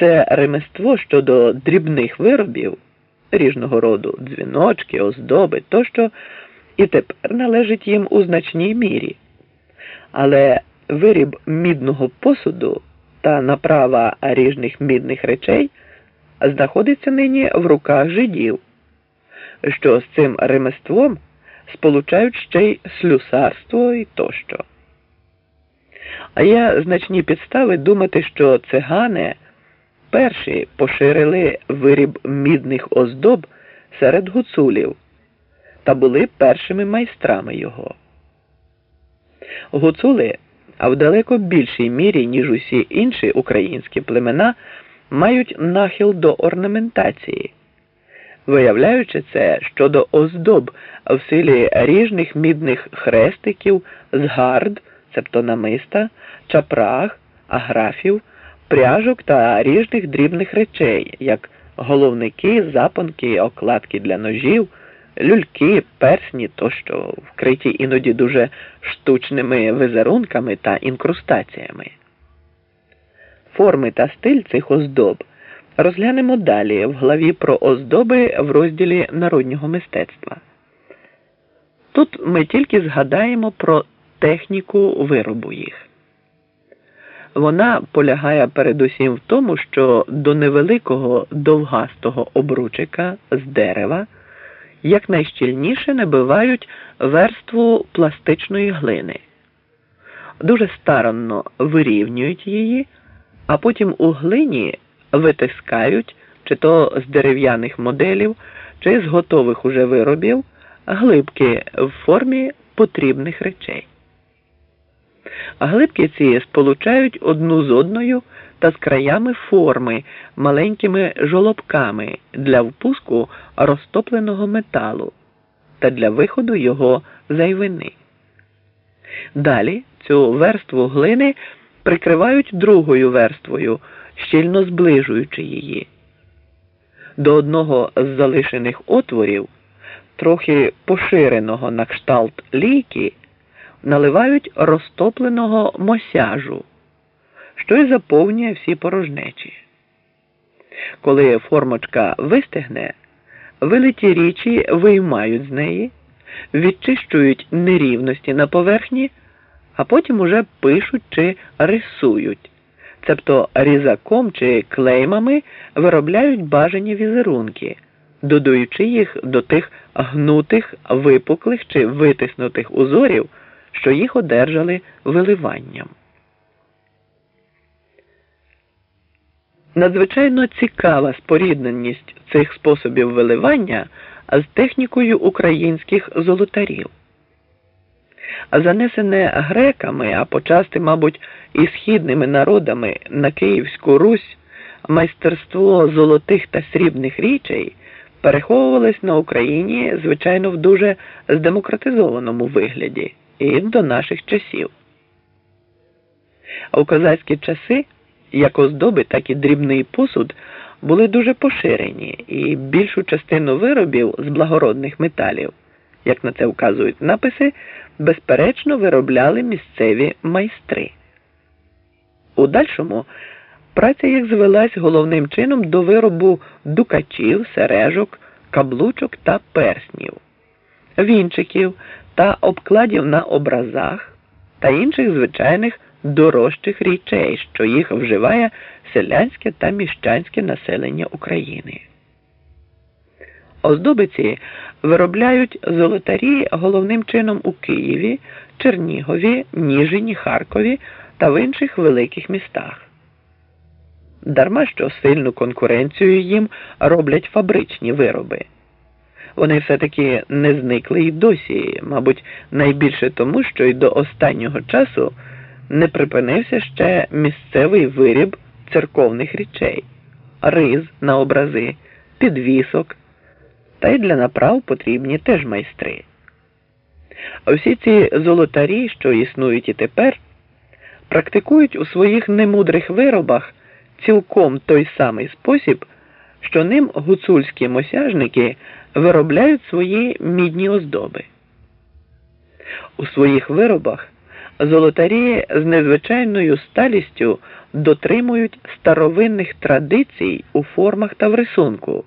це ремество щодо дрібних виробів ріжного роду, дзвіночки, оздоби тощо, і тепер належить їм у значній мірі. Але виріб мідного посуду та направа ріжних мідних речей знаходиться нині в руках жидів, що з цим ремеством сполучають ще й слюсарство і тощо. А є значні підстави думати, що цигани перші поширили виріб мідних оздоб серед гуцулів та були першими майстрами його. Гуцули, а в далеко більшій мірі, ніж усі інші українські племена, мають нахил до орнаментації, виявляючи це щодо оздоб в силі ріжних мідних хрестиків, згард, цебто намиста, чапраг, аграфів, пряжок та ріжних дрібних речей, як головники, запонки, окладки для ножів, люльки, персні тощо, вкриті іноді дуже штучними визерунками та інкрустаціями. Форми та стиль цих оздоб розглянемо далі в главі про оздоби в розділі народнього мистецтва. Тут ми тільки згадаємо про техніку виробу їх. Вона полягає передусім в тому, що до невеликого довгастого обручика з дерева якнайщільніше набивають верству пластичної глини, дуже старанно вирівнюють її, а потім у глині витискають чи то з дерев'яних моделів, чи з готових уже виробів глибки в формі потрібних речей. А глибки ці сполучають одну з одною та з краями форми маленькими жолобками для впуску розтопленого металу та для виходу його зайвини. Далі цю верству глини прикривають другою верствою, щільно зближуючи її. До одного з залишених отворів, трохи поширеного на кшталт лійки наливають розтопленого мосяжу, що й заповнює всі порожнечі. Коли формочка вистигне, вилиті річі виймають з неї, відчищують нерівності на поверхні, а потім уже пишуть чи рисують, цебто різаком чи клеймами виробляють бажані візерунки, додаючи їх до тих гнутих, випуклих чи витиснутих узорів що їх одержали виливанням. Надзвичайно цікава спорідненість цих способів виливання з технікою українських золотарів. Занесене греками, а почасти, мабуть, і східними народами на Київську Русь майстерство золотих та срібних річей переховувалось на Україні, звичайно, в дуже здемократизованому вигляді і до наших часів. А у козацькі часи як оздоби, так і дрібний посуд були дуже поширені, і більшу частину виробів з благородних металів, як на це вказують написи, безперечно виробляли місцеві майстри. У дальшому праця їх звелась головним чином до виробу дукачів, сережок, каблучок та перснів, вінчиків та обкладів на образах та інших звичайних дорожчих речей, що їх вживає селянське та міщанське населення України. Оздобиці виробляють золотарі головним чином у Києві, Чернігові, Ніжині, Харкові та в інших великих містах. Дарма що сильну конкуренцію їм роблять фабричні вироби вони все-таки не зникли і досі, мабуть, найбільше тому, що й до останнього часу не припинився ще місцевий виріб церковних речей, риз на образи, підвісок, та й для направ потрібні теж майстри. А ці золотарі, що існують і тепер, практикують у своїх немудрих виробах цілком той самий спосіб, що ним гуцульські мосяжники виробляють свої мідні оздоби. У своїх виробах золотарі з незвичайною сталістю дотримують старовинних традицій у формах та в рисунку.